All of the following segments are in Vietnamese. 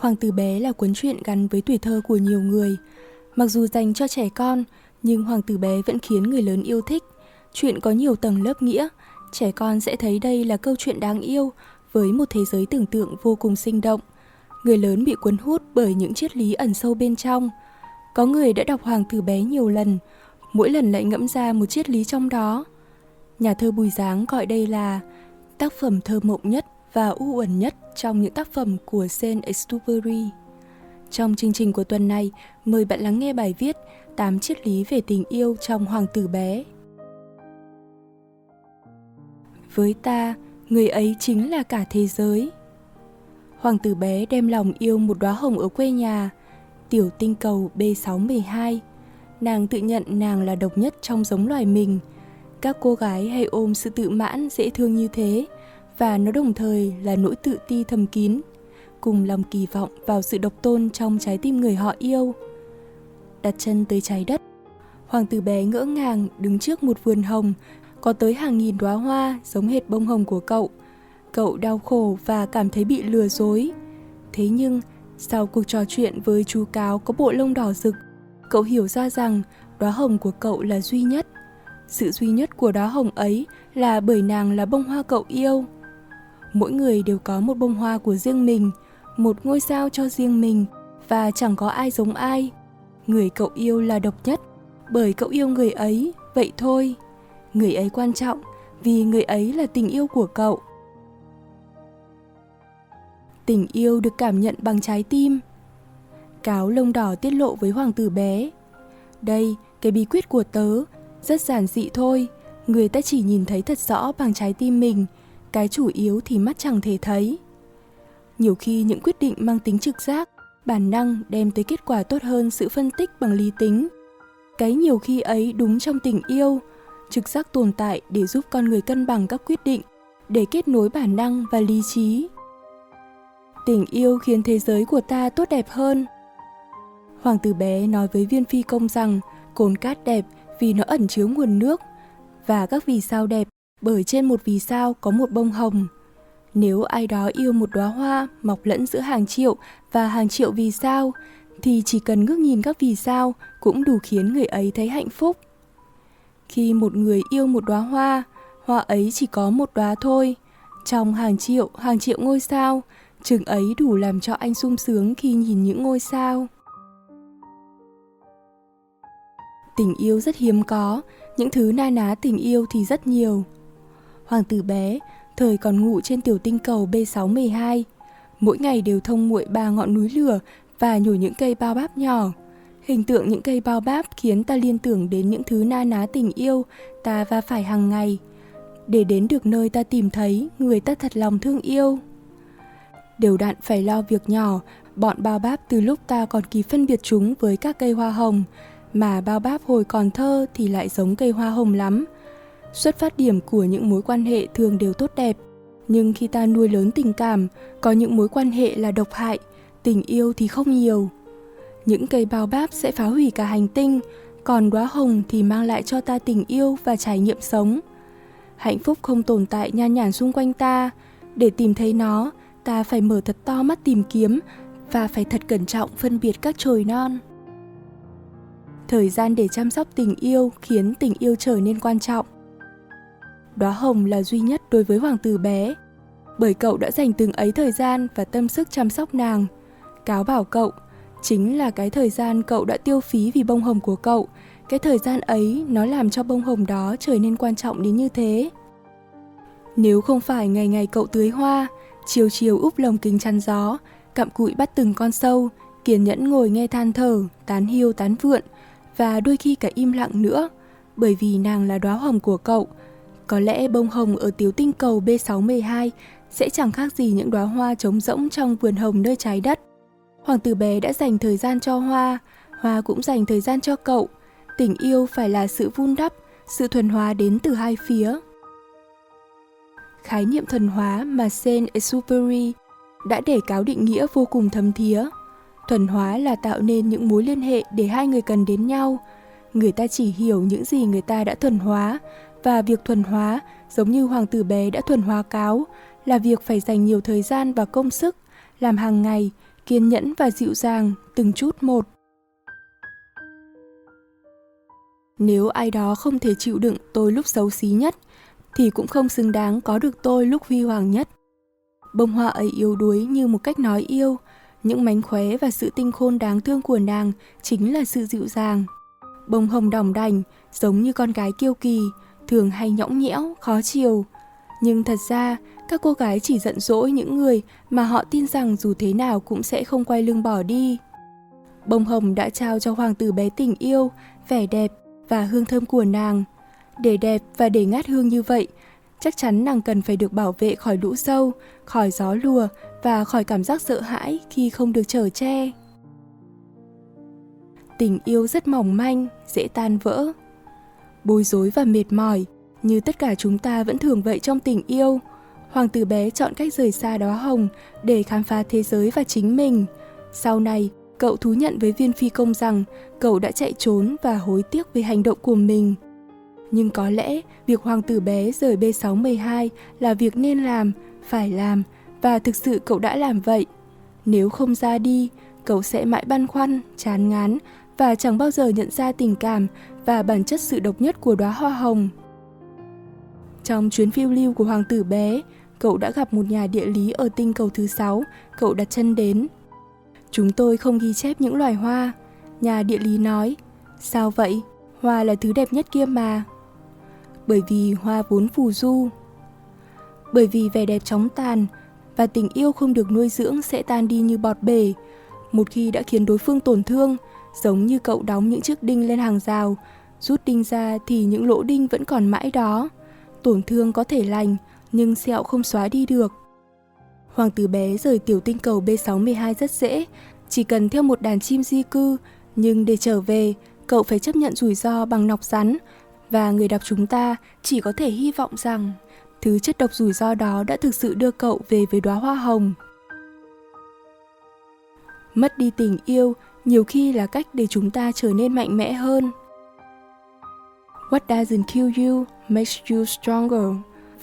Hoàng tử bé là cuốn truyện gắn với tuổi thơ của nhiều người. Mặc dù dành cho trẻ con, nhưng Hoàng tử bé vẫn khiến người lớn yêu thích. Chuyện có nhiều tầng lớp nghĩa, trẻ con sẽ thấy đây là câu chuyện đáng yêu với một thế giới tưởng tượng vô cùng sinh động. Người lớn bị cuốn hút bởi những triết lý ẩn sâu bên trong. Có người đã đọc Hoàng tử bé nhiều lần, mỗi lần lại ngẫm ra một triết lý trong đó. Nhà thơ Bùi Giáng gọi đây là tác phẩm thơ mộng nhất và u uẩn nhất trong những tác phẩm của Saint-Exupéry. Trong chương trình của tuần này, mời bạn lắng nghe bài viết 8 triết lý về tình yêu trong Hoàng tử bé. Với ta, người ấy chính là cả thế giới. Hoàng tử bé đem lòng yêu một đóa hồng ở quê nhà, tiểu tinh cầu B612. Nàng tự nhận nàng là độc nhất trong giống loài mình. Các cô gái hay ôm sự tự mãn dễ thương như thế, và nó đồng thời là nỗi tự ti thầm kín, cùng lòng kỳ vọng vào sự độc tôn trong trái tim người họ yêu. Đặt chân tới trái đất, hoàng tử bé ngỡ ngàng đứng trước một vườn hồng có tới hàng nghìn đóa hoa giống hệt bông hồng của cậu. Cậu đau khổ và cảm thấy bị lừa dối. Thế nhưng, sau cuộc trò chuyện với chú cáo có bộ lông đỏ rực, cậu hiểu ra rằng đóa hồng của cậu là duy nhất. Sự duy nhất của đóa hồng ấy là bởi nàng là bông hoa cậu yêu. Mỗi người đều có một bông hoa của riêng mình, một ngôi sao cho riêng mình và chẳng có ai giống ai. Người cậu yêu là độc nhất, bởi cậu yêu người ấy, vậy thôi. Người ấy quan trọng vì người ấy là tình yêu của cậu. Tình yêu được cảm nhận bằng trái tim. Cáo lông đỏ tiết lộ với hoàng tử bé. Đây, cái bí quyết của tớ, rất giản dị thôi. Người ta chỉ nhìn thấy thật rõ bằng trái tim mình, cái chủ yếu thì mắt chẳng thể thấy. Nhiều khi những quyết định mang tính trực giác, bản năng đem tới kết quả tốt hơn sự phân tích bằng lý tính. Cái nhiều khi ấy đúng trong tình yêu, trực giác tồn tại để giúp con người cân bằng các quyết định, để kết nối bản năng và lý trí. Tình yêu khiến thế giới của ta tốt đẹp hơn. Hoàng tử bé nói với viên phi công rằng cồn cát đẹp vì nó ẩn chứa nguồn nước và các vì sao đẹp bởi trên một vì sao có một bông hồng. Nếu ai đó yêu một đóa hoa mọc lẫn giữa hàng triệu và hàng triệu vì sao, thì chỉ cần ngước nhìn các vì sao cũng đủ khiến người ấy thấy hạnh phúc. Khi một người yêu một đóa hoa, hoa ấy chỉ có một đóa thôi. Trong hàng triệu, hàng triệu ngôi sao, chừng ấy đủ làm cho anh sung sướng khi nhìn những ngôi sao. Tình yêu rất hiếm có, những thứ na ná tình yêu thì rất nhiều. Hoàng tử bé, thời còn ngủ trên tiểu tinh cầu B612, mỗi ngày đều thông muội ba ngọn núi lửa và nhổ những cây bao báp nhỏ. Hình tượng những cây bao báp khiến ta liên tưởng đến những thứ na ná tình yêu ta va phải hàng ngày. Để đến được nơi ta tìm thấy người ta thật lòng thương yêu. Đều đặn phải lo việc nhỏ, bọn bao báp từ lúc ta còn kỳ phân biệt chúng với các cây hoa hồng, mà bao báp hồi còn thơ thì lại giống cây hoa hồng lắm. Xuất phát điểm của những mối quan hệ thường đều tốt đẹp, nhưng khi ta nuôi lớn tình cảm, có những mối quan hệ là độc hại, tình yêu thì không nhiều. Những cây bao báp sẽ phá hủy cả hành tinh, còn đóa hồng thì mang lại cho ta tình yêu và trải nghiệm sống. Hạnh phúc không tồn tại nhan nhản xung quanh ta, để tìm thấy nó, ta phải mở thật to mắt tìm kiếm và phải thật cẩn trọng phân biệt các chồi non. Thời gian để chăm sóc tình yêu khiến tình yêu trở nên quan trọng. Đóa hồng là duy nhất đối với hoàng tử bé, bởi cậu đã dành từng ấy thời gian và tâm sức chăm sóc nàng. Cáo bảo cậu, chính là cái thời gian cậu đã tiêu phí vì bông hồng của cậu, cái thời gian ấy nó làm cho bông hồng đó trở nên quan trọng đến như thế. Nếu không phải ngày ngày cậu tưới hoa, chiều chiều úp lồng kính chắn gió, cặm cụi bắt từng con sâu, kiên nhẫn ngồi nghe than thở, tán hiu tán vượn, và đôi khi cả im lặng nữa, bởi vì nàng là đóa hồng của cậu. Có lẽ bông hồng ở tiểu tinh cầu B612 sẽ chẳng khác gì những đóa hoa trống rỗng trong vườn hồng nơi trái đất. Hoàng tử bé đã dành thời gian cho hoa, hoa cũng dành thời gian cho cậu. Tình yêu phải là sự vun đắp, sự thuần hóa đến từ hai phía. Khái niệm thuần hóa mà Saint-Exupéry đã để cáo định nghĩa vô cùng thấm thía. Thuần hóa là tạo nên những mối liên hệ để hai người cần đến nhau. Người ta chỉ hiểu những gì người ta đã thuần hóa, và việc thuần hóa, giống như hoàng tử bé đã thuần hóa cáo, là việc phải dành nhiều thời gian và công sức, làm hàng ngày, kiên nhẫn và dịu dàng từng chút một. Nếu ai đó không thể chịu đựng tôi lúc xấu xí nhất thì cũng không xứng đáng có được tôi lúc huy hoàng nhất. Bông hoa ấy yếu đuối như một cách nói yêu những mánh khóe và sự tinh khôn đáng thương của nàng chính là sự dịu dàng. Bông hồng đỏng đành giống như con gái kiêu kỳ thường hay nhõng nhẽo, khó chiều. Nhưng thật ra, các cô gái chỉ giận dỗi những người mà họ tin rằng dù thế nào cũng sẽ không quay lưng bỏ đi. Bông hồng đã trao cho hoàng tử bé tình yêu vẻ đẹp và hương thơm của nàng. Để đẹp và để ngát hương như vậy, chắc chắn nàng cần phải được bảo vệ khỏi lũ sâu, khỏi gió lùa và khỏi cảm giác sợ hãi khi không được chở che. Tình yêu rất mỏng manh, dễ tan vỡ bối rối và mệt mỏi như tất cả chúng ta vẫn thường vậy trong tình yêu. Hoàng tử bé chọn cách rời xa đó hồng để khám phá thế giới và chính mình. Sau này cậu thú nhận với viên phi công rằng cậu đã chạy trốn và hối tiếc về hành động của mình. Nhưng có lẽ việc hoàng tử bé rời B612 là việc nên làm, phải làm và thực sự cậu đã làm vậy. Nếu không ra đi, cậu sẽ mãi băn khoăn, chán ngán và chẳng bao giờ nhận ra tình cảm và bản chất sự độc nhất của đóa hoa hồng. Trong chuyến phiêu lưu của hoàng tử bé, cậu đã gặp một nhà địa lý ở tinh cầu thứ sáu, cậu đặt chân đến. Chúng tôi không ghi chép những loài hoa. Nhà địa lý nói, sao vậy? Hoa là thứ đẹp nhất kia mà. Bởi vì hoa vốn phù du. Bởi vì vẻ đẹp chóng tàn và tình yêu không được nuôi dưỡng sẽ tan đi như bọt bể. Một khi đã khiến đối phương tổn thương, giống như cậu đóng những chiếc đinh lên hàng rào, rút đinh ra thì những lỗ đinh vẫn còn mãi đó. Tổn thương có thể lành, nhưng sẹo không xóa đi được. Hoàng tử bé rời tiểu tinh cầu B612 rất dễ, chỉ cần theo một đàn chim di cư, nhưng để trở về, cậu phải chấp nhận rủi ro bằng nọc rắn và người đọc chúng ta chỉ có thể hy vọng rằng thứ chất độc rủi ro đó đã thực sự đưa cậu về với đóa hoa hồng. Mất đi tình yêu nhiều khi là cách để chúng ta trở nên mạnh mẽ hơn. What doesn't kill you makes you stronger.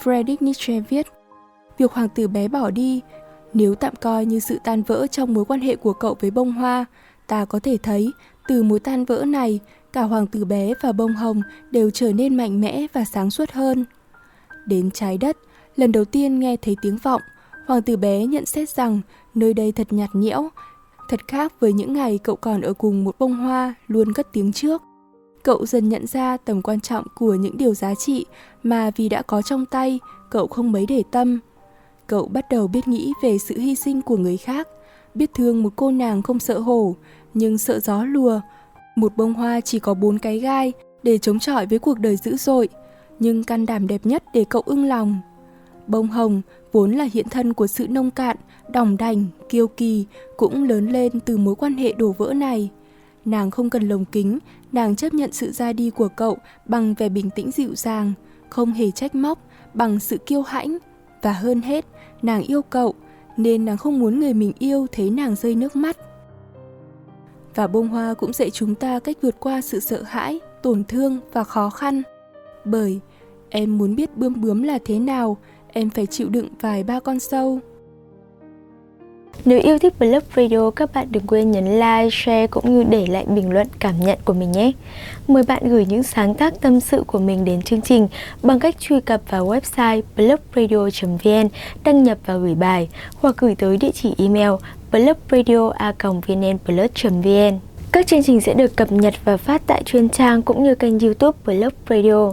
Friedrich Nietzsche viết, việc hoàng tử bé bỏ đi, nếu tạm coi như sự tan vỡ trong mối quan hệ của cậu với bông hoa, ta có thể thấy từ mối tan vỡ này, cả hoàng tử bé và bông hồng đều trở nên mạnh mẽ và sáng suốt hơn. Đến trái đất, lần đầu tiên nghe thấy tiếng vọng, hoàng tử bé nhận xét rằng nơi đây thật nhạt nhẽo, thật khác với những ngày cậu còn ở cùng một bông hoa luôn cất tiếng trước. Cậu dần nhận ra tầm quan trọng của những điều giá trị mà vì đã có trong tay, cậu không mấy để tâm. Cậu bắt đầu biết nghĩ về sự hy sinh của người khác, biết thương một cô nàng không sợ hổ, nhưng sợ gió lùa. Một bông hoa chỉ có bốn cái gai để chống chọi với cuộc đời dữ dội, nhưng can đảm đẹp nhất để cậu ưng lòng bông hồng, vốn là hiện thân của sự nông cạn, đỏng đành, kiêu kỳ, cũng lớn lên từ mối quan hệ đổ vỡ này. Nàng không cần lồng kính, nàng chấp nhận sự ra đi của cậu bằng vẻ bình tĩnh dịu dàng, không hề trách móc, bằng sự kiêu hãnh. Và hơn hết, nàng yêu cậu, nên nàng không muốn người mình yêu thấy nàng rơi nước mắt. Và bông hoa cũng dạy chúng ta cách vượt qua sự sợ hãi, tổn thương và khó khăn. Bởi, em muốn biết bươm bướm là thế nào em phải chịu đựng vài ba con sâu nếu yêu thích Blog Radio, các bạn đừng quên nhấn like, share cũng như để lại bình luận cảm nhận của mình nhé. Mời bạn gửi những sáng tác tâm sự của mình đến chương trình bằng cách truy cập vào website blogradio.vn, đăng nhập và gửi bài hoặc gửi tới địa chỉ email blogradio.vnplus.vn. Các chương trình sẽ được cập nhật và phát tại chuyên trang cũng như kênh youtube Blog Radio.